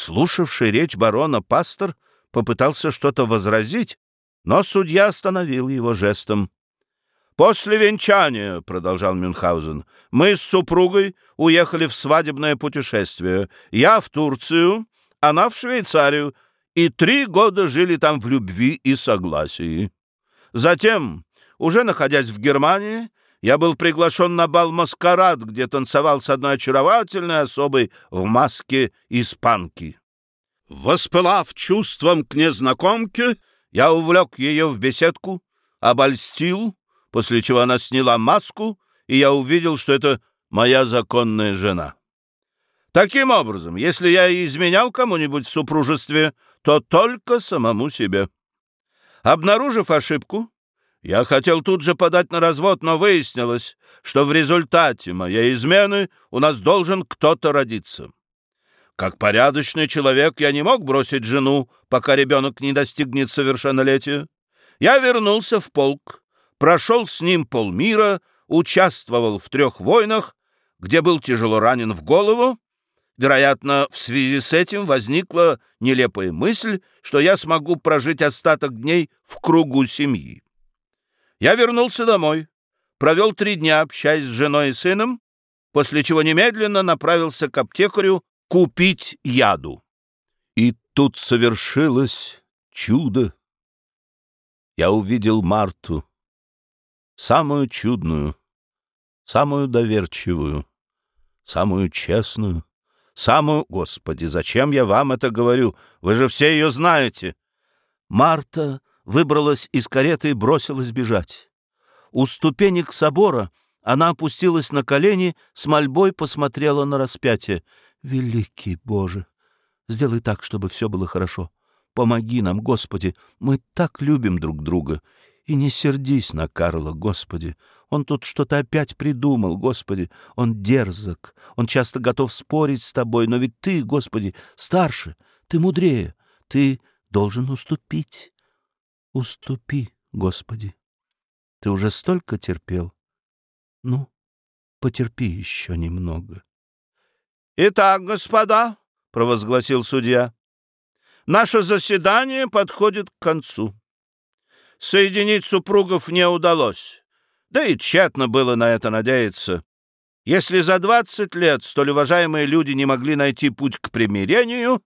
Слушавший речь барона пастор попытался что-то возразить, но судья остановил его жестом. «После венчания, — продолжал Мюнхгаузен, — мы с супругой уехали в свадебное путешествие. Я в Турцию, она в Швейцарию, и три года жили там в любви и согласии. Затем, уже находясь в Германии, я был приглашен на бал-маскарад, где танцевал с одной очаровательной особой в маске испанки. Воспылав чувством к незнакомке, я увлек ее в беседку, обольстил, после чего она сняла маску, и я увидел, что это моя законная жена. Таким образом, если я изменял кому-нибудь в супружестве, то только самому себе. Обнаружив ошибку, я хотел тут же подать на развод, но выяснилось, что в результате моей измены у нас должен кто-то родиться. Как порядочный человек я не мог бросить жену, пока ребенок не достигнет совершеннолетия. Я вернулся в полк, прошел с ним полмира, участвовал в трех войнах, где был тяжело ранен в голову. Вероятно, в связи с этим возникла нелепая мысль, что я смогу прожить остаток дней в кругу семьи. Я вернулся домой, провел три дня, общаясь с женой и сыном, после чего немедленно направился к аптекарю купить яду. И тут совершилось чудо. Я увидел Марту, самую чудную, самую доверчивую, самую честную, самую... Господи, зачем я вам это говорю? Вы же все ее знаете. Марта выбралась из кареты и бросилась бежать. У ступенек собора она опустилась на колени, с мольбой посмотрела на распятие. «Великий Боже, сделай так, чтобы все было хорошо. Помоги нам, Господи, мы так любим друг друга. И не сердись на Карла, Господи. Он тут что-то опять придумал, Господи. Он дерзок, он часто готов спорить с тобой, но ведь ты, Господи, старше, ты мудрее, ты должен уступить. Уступи, Господи. Ты уже столько терпел. Ну, потерпи еще немного. — Итак, господа, — провозгласил судья, — наше заседание подходит к концу. Соединить супругов не удалось, да и тщетно было на это надеяться. Если за двадцать лет столь уважаемые люди не могли найти путь к примирению,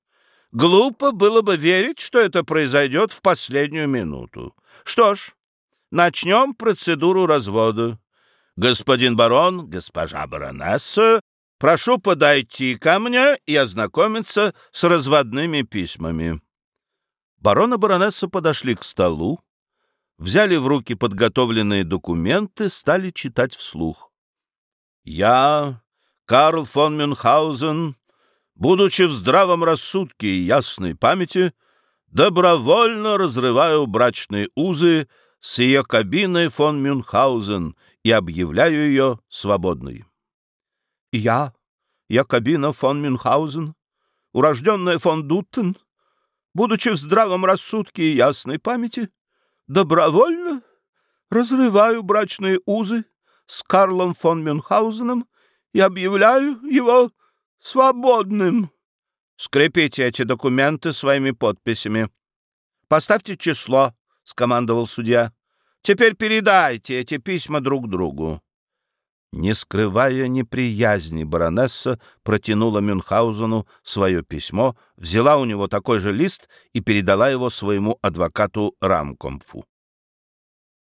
Глупо было бы верить, что это произойдет в последнюю минуту. Что ж, начнем процедуру развода. Господин барон, госпожа баронесса, прошу подойти ко мне и ознакомиться с разводными письмами. Барон и баронесса подошли к столу, взяли в руки подготовленные документы, стали читать вслух. «Я, Карл фон Мюнхгаузен, будучи в здравом рассудке и ясной памяти, добровольно разрываю брачные узы с ее кабиной фон Мюнхгаузен и объявляю ее свободной. Я, я кабина фон Мюнхгаузен, урожденная фон Дуттен, будучи в здравом рассудке и ясной памяти, добровольно разрываю брачные узы с Карлом фон Мюнхгаузеном и объявляю его свободным. Скрепите эти документы своими подписями. Поставьте число, — скомандовал судья. Теперь передайте эти письма друг другу. Не скрывая неприязни, баронесса протянула Мюнхгаузену свое письмо, взяла у него такой же лист и передала его своему адвокату Рамкомфу.